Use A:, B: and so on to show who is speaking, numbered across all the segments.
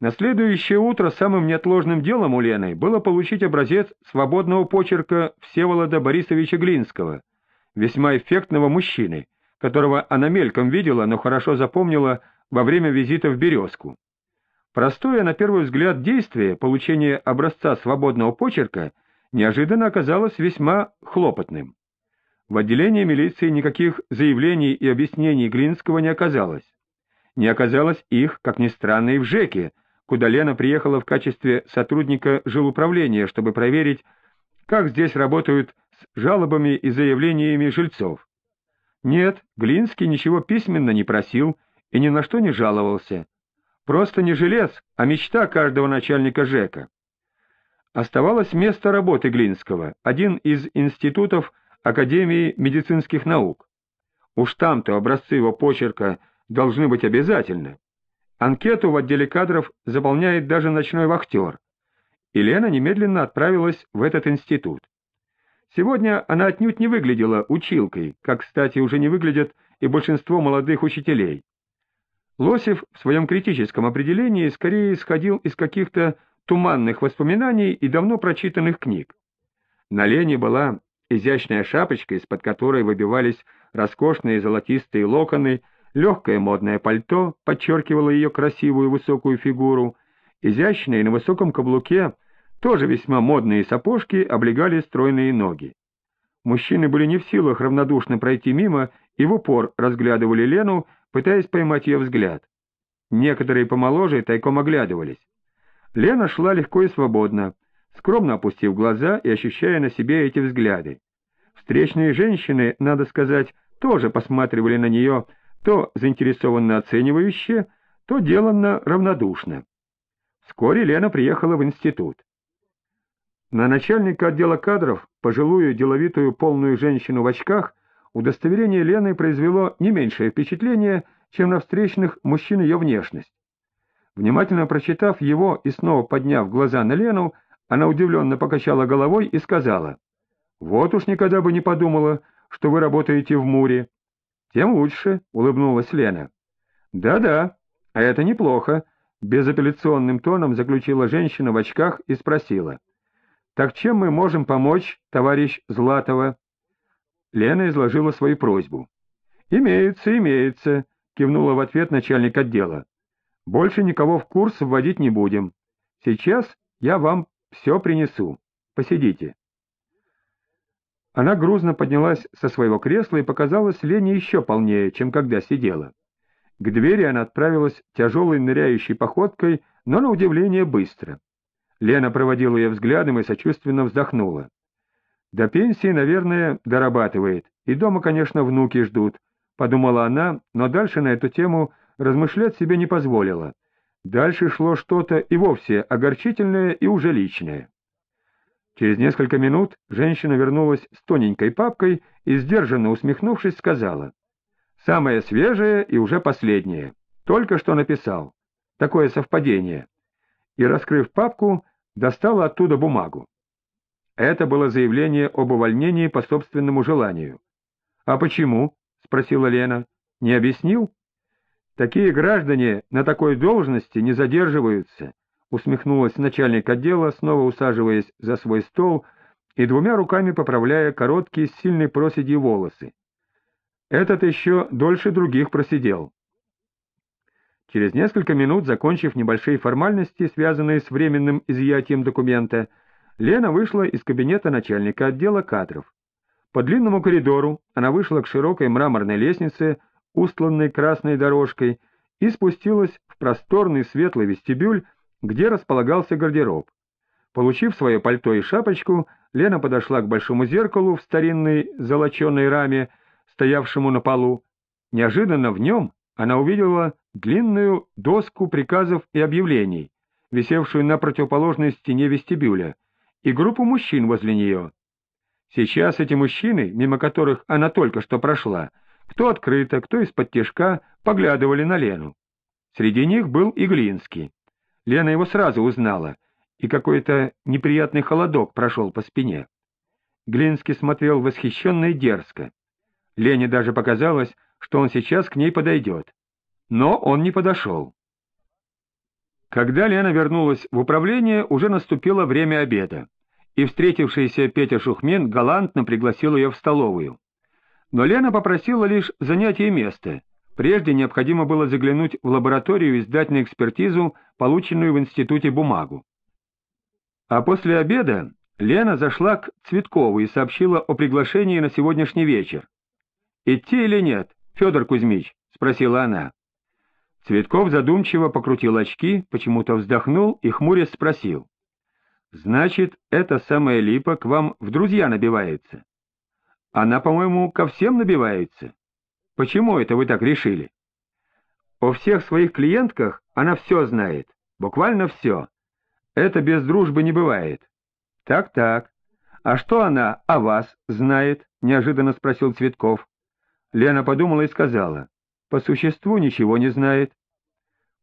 A: На следующее утро самым неотложным делом у Лены было получить образец свободного почерка Всеволода Борисовича Глинского, весьма эффектного мужчины, которого она мельком видела, но хорошо запомнила во время визита в Березку. Простое, на первый взгляд, действие получения образца свободного почерка неожиданно оказалось весьма хлопотным. В отделении милиции никаких заявлений и объяснений Глинского не оказалось. Не оказалось их, как ни странно, и в ЖЭКе, куда Лена приехала в качестве сотрудника жилуправления, чтобы проверить, как здесь работают с жалобами и заявлениями жильцов. Нет, Глинский ничего письменно не просил и ни на что не жаловался. Просто не жилец, а мечта каждого начальника ЖЭКа. Оставалось место работы Глинского, один из институтов Академии медицинских наук. Уж там-то образцы его почерка должны быть обязательны. Анкету в отделе кадров заполняет даже ночной вахтер. И Лена немедленно отправилась в этот институт. Сегодня она отнюдь не выглядела училкой, как, кстати, уже не выглядят и большинство молодых учителей. Лосев в своем критическом определении скорее исходил из каких-то туманных воспоминаний и давно прочитанных книг. На Лене была изящная шапочка, из-под которой выбивались роскошные золотистые локоны, легкое модное пальто подчеркивало ее красивую высокую фигуру, изящные на высоком каблуке, тоже весьма модные сапожки облегали стройные ноги. Мужчины были не в силах равнодушно пройти мимо и в упор разглядывали Лену, пытаясь поймать ее взгляд. Некоторые помоложе тайком оглядывались. Лена шла легко и свободно, скромно опустив глаза и ощущая на себе эти взгляды. Встречные женщины, надо сказать, тоже посматривали на нее то заинтересованно оценивающе, то деланно равнодушно. Вскоре Лена приехала в институт. На начальника отдела кадров, пожилую деловитую полную женщину в очках, удостоверение Лены произвело не меньшее впечатление, чем на встречных мужчин ее внешность. Внимательно прочитав его и снова подняв глаза на Лену, она удивленно покачала головой и сказала, «Вот уж никогда бы не подумала, что вы работаете в Муре». «Тем лучше», — улыбнулась Лена. «Да-да, а это неплохо», — безапелляционным тоном заключила женщина в очках и спросила. «Так чем мы можем помочь, товарищ Златова?» Лена изложила свою просьбу. «Имеется, имеется», — кивнула в ответ начальник отдела. Больше никого в курс вводить не будем. Сейчас я вам все принесу. Посидите. Она грузно поднялась со своего кресла и показалась Лене еще полнее, чем когда сидела. К двери она отправилась тяжелой ныряющей походкой, но на удивление быстро. Лена проводила ее взглядом и сочувственно вздохнула. До пенсии, наверное, дорабатывает, и дома, конечно, внуки ждут, — подумала она, но дальше на эту тему размышлять себе не позволила. Дальше шло что-то и вовсе огорчительное и уже личное. Через несколько минут женщина вернулась с тоненькой папкой и, сдержанно усмехнувшись, сказала, «Самое свежее и уже последнее. Только что написал. Такое совпадение». И, раскрыв папку, достала оттуда бумагу. Это было заявление об увольнении по собственному желанию. «А почему?» — спросила Лена. «Не объяснил?» Такие граждане на такой должности не задерживаются, усмехнулась начальник отдела, снова усаживаясь за свой стол и двумя руками поправляя короткие с сильной проседью волосы. Этот еще дольше других просидел. Через несколько минут, закончив небольшие формальности, связанные с временным изъятием документа, Лена вышла из кабинета начальника отдела кадров. По длинному коридору она вышла к широкой мраморной лестнице, устланной красной дорожкой, и спустилась в просторный светлый вестибюль, где располагался гардероб. Получив свое пальто и шапочку, Лена подошла к большому зеркалу в старинной золоченой раме, стоявшему на полу. Неожиданно в нем она увидела длинную доску приказов и объявлений, висевшую на противоположной стене вестибюля, и группу мужчин возле нее. Сейчас эти мужчины, мимо которых она только что прошла, кто открыто, кто из-под тяжка, поглядывали на Лену. Среди них был и Глинский. Лена его сразу узнала, и какой-то неприятный холодок прошел по спине. Глинский смотрел восхищенно и дерзко. Лене даже показалось, что он сейчас к ней подойдет. Но он не подошел. Когда Лена вернулась в управление, уже наступило время обеда, и встретившийся Петя Шухмен галантно пригласил ее в столовую. Но Лена попросила лишь занять ей место. Прежде необходимо было заглянуть в лабораторию и сдать на экспертизу полученную в институте бумагу. А после обеда Лена зашла к Цветкову и сообщила о приглашении на сегодняшний вечер. «Идти или нет, Федор Кузьмич?» — спросила она. Цветков задумчиво покрутил очки, почему-то вздохнул и хмурясь спросил. «Значит, эта самая липа к вам в друзья набивается?» «Она, по-моему, ко всем набивается. Почему это вы так решили?» «О всех своих клиентках она все знает, буквально все. Это без дружбы не бывает». «Так-так. А что она о вас знает?» — неожиданно спросил Цветков. Лена подумала и сказала. «По существу ничего не знает.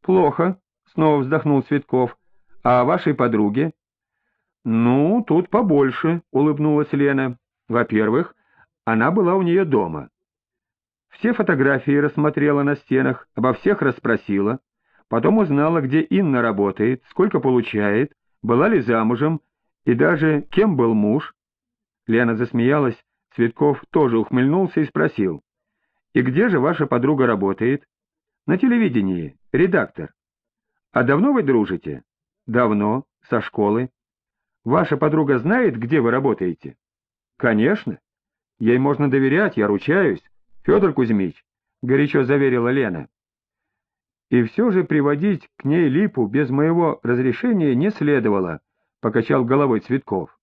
A: «Плохо», — снова вздохнул Цветков. «А вашей подруге?» «Ну, тут побольше», — улыбнулась Лена. «Во-первых, она была у нее дома. Все фотографии рассмотрела на стенах, обо всех расспросила, потом узнала, где Инна работает, сколько получает, была ли замужем и даже кем был муж». Лена засмеялась, Цветков тоже ухмыльнулся и спросил. «И где же ваша подруга работает?» «На телевидении. Редактор. А давно вы дружите? Давно, со школы. Ваша подруга знает, где вы работаете? Конечно. Ей можно доверять, я ручаюсь. Федор Кузьмич, горячо заверила Лена. И все же приводить к ней липу без моего разрешения не следовало, покачал головой Цветков.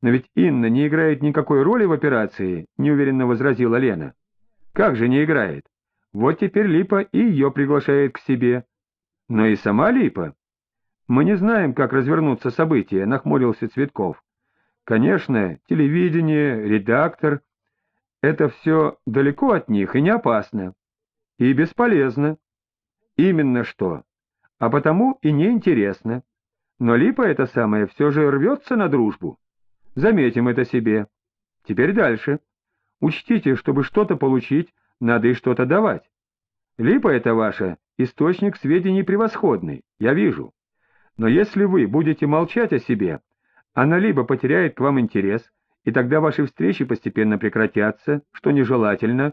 A: Но ведь Инна не играет никакой роли в операции, неуверенно возразила Лена. Как же не играет? Вот теперь Липа и ее приглашает к себе. Но и сама Липа. Мы не знаем, как развернутся события, нахмурился Цветков. Конечно, телевидение, редактор — это все далеко от них и не опасно. И бесполезно. Именно что. А потому и неинтересно. Но Липа это самое все же рвется на дружбу. Заметим это себе. Теперь дальше. Учтите, чтобы что-то получить, надо и что-то давать. Липа это ваша, источник сведений превосходный, я вижу. Но если вы будете молчать о себе, она либо потеряет к вам интерес, и тогда ваши встречи постепенно прекратятся, что нежелательно,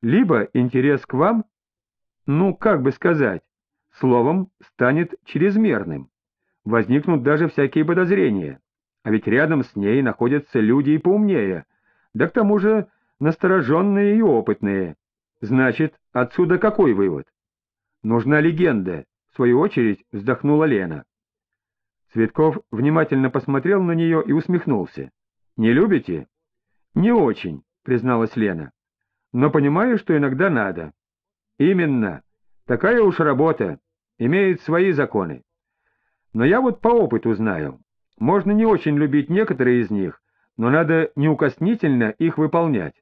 A: либо интерес к вам, ну, как бы сказать, словом, станет чрезмерным. Возникнут даже всякие подозрения. А ведь рядом с ней находятся люди и поумнее, да к тому же настороженные и опытные, Значит, отсюда какой вывод? Нужна легенда, в свою очередь вздохнула Лена. Цветков внимательно посмотрел на нее и усмехнулся. «Не любите?» «Не очень», — призналась Лена. «Но понимаю, что иногда надо». «Именно. Такая уж работа. Имеет свои законы. Но я вот по опыту знаю. Можно не очень любить некоторые из них, но надо неукоснительно их выполнять.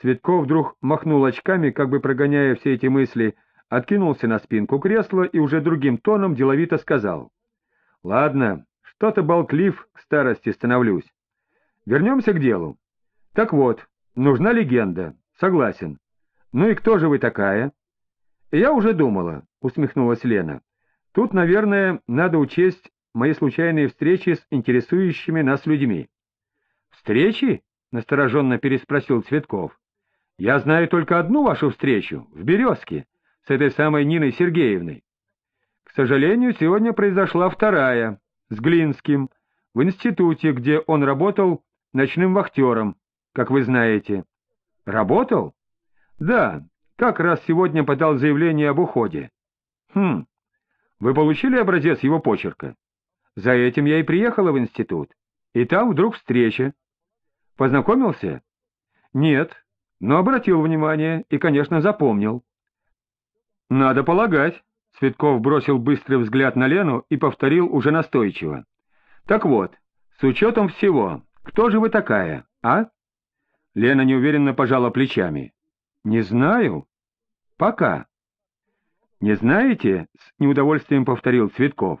A: Цветков вдруг махнул очками, как бы прогоняя все эти мысли, откинулся на спинку кресла и уже другим тоном деловито сказал. — Ладно, что-то болтлив к старости становлюсь. Вернемся к делу. Так вот, нужна легенда, согласен. Ну и кто же вы такая? — Я уже думала, — усмехнулась Лена. — Тут, наверное, надо учесть мои случайные встречи с интересующими нас людьми. — Встречи? — настороженно переспросил Цветков. Я знаю только одну вашу встречу, в «Березке», с этой самой Ниной Сергеевной. К сожалению, сегодня произошла вторая, с Глинским, в институте, где он работал ночным вахтером, как вы знаете. Работал? Да, как раз сегодня подал заявление об уходе. Хм, вы получили образец его почерка? За этим я и приехала в институт. И там вдруг встреча. Познакомился? Нет, но обратил внимание и, конечно, запомнил. «Надо полагать», — Цветков бросил быстрый взгляд на Лену и повторил уже настойчиво. «Так вот, с учетом всего, кто же вы такая, а?» Лена неуверенно пожала плечами. «Не знаю. Пока». «Не знаете?» — с неудовольствием повторил Цветков.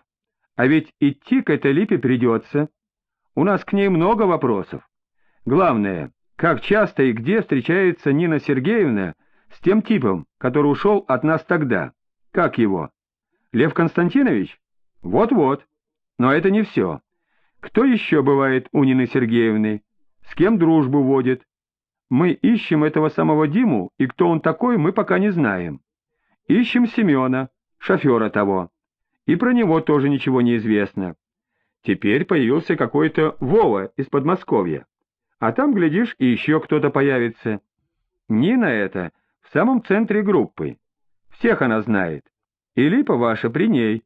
A: «А ведь идти к этой липе придется. У нас к ней много вопросов. Главное, как часто и где встречается Нина Сергеевна с тем типом, который ушел от нас тогда? Как его? Лев Константинович? Вот-вот. Но это не все. Кто еще бывает у Нины Сергеевны? С кем дружбу водит? Мы ищем этого самого Диму, и кто он такой, мы пока не знаем. Ищем Семена, шофера того. И про него тоже ничего не известно. Теперь появился какой-то Вова из Подмосковья. А там, глядишь, и еще кто-то появится. Нина это в самом центре группы. Всех она знает. И липа ваша при ней.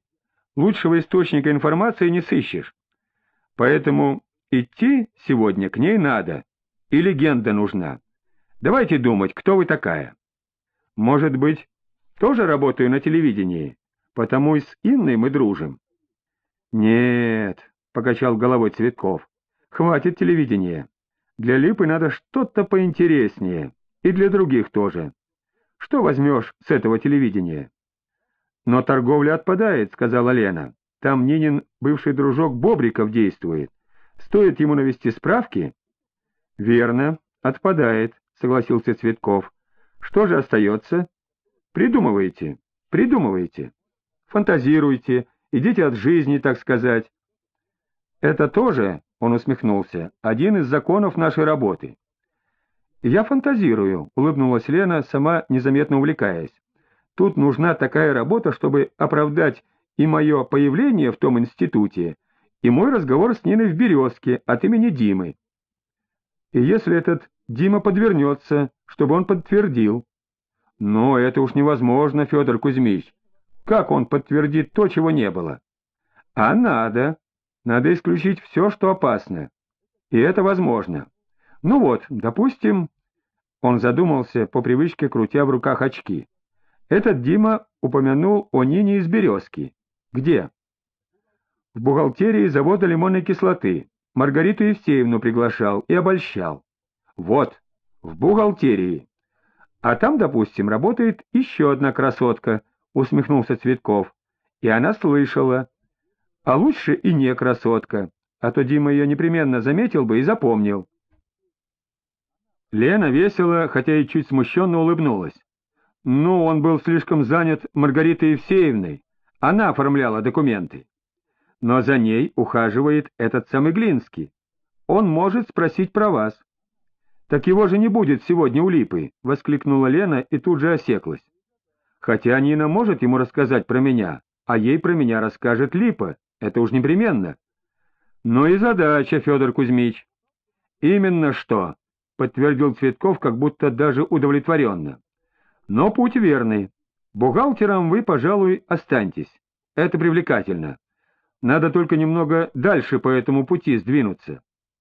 A: Лучшего источника информации не сыщешь. Поэтому идти сегодня к ней надо. И легенда нужна. Давайте думать, кто вы такая. Может быть, тоже работаю на телевидении, потому и с Инной мы дружим. Нет, — покачал головой Цветков, — хватит телевидения. Для Липы надо что-то поинтереснее, и для других тоже. Что возьмешь с этого телевидения? Но торговля отпадает, — сказала Лена. Там Нинин бывший дружок Бобриков действует. Стоит ему навести справки? — Верно, отпадает, — согласился Цветков. — Что же остается? — Придумывайте, придумывайте. Фантазируйте, идите от жизни, так сказать. — Это тоже, — он усмехнулся, — один из законов нашей работы. — Я фантазирую, — улыбнулась Лена, сама незаметно увлекаясь. Тут нужна такая работа, чтобы оправдать и мое появление в том институте, и мой разговор с Ниной в «Березке» от имени Димы. И если этот Дима подвернется, чтобы он подтвердил. Но это уж невозможно, Федор Кузьмич. Как он подтвердит то, чего не было? А надо. Надо исключить все, что опасно. И это возможно. Ну вот, допустим... Он задумался, по привычке крутя в руках очки. Этот Дима упомянул о Нине из «Березки». Где? В бухгалтерии завода лимонной кислоты. Маргариту Евсеевну приглашал и обольщал. Вот, в бухгалтерии. А там, допустим, работает еще одна красотка, усмехнулся Цветков. И она слышала. А лучше и не красотка, а то Дима ее непременно заметил бы и запомнил. Лена весело, хотя и чуть смущенно улыбнулась. Ну, он был слишком занят Маргаритой Евсеевной. Она оформляла документы. Но за ней ухаживает этот самый Глинский. Он может спросить про вас. «Так его же не будет сегодня у Липы!» — воскликнула Лена и тут же осеклась. «Хотя Нина может ему рассказать про меня, а ей про меня расскажет Липа, это уж непременно». «Ну и задача, Федор Кузьмич». «Именно что», — подтвердил Цветков, как будто даже удовлетворенно. Но путь верный. Бухгалтером вы, пожалуй, останьтесь. Это привлекательно. Надо только немного дальше по этому пути сдвинуться.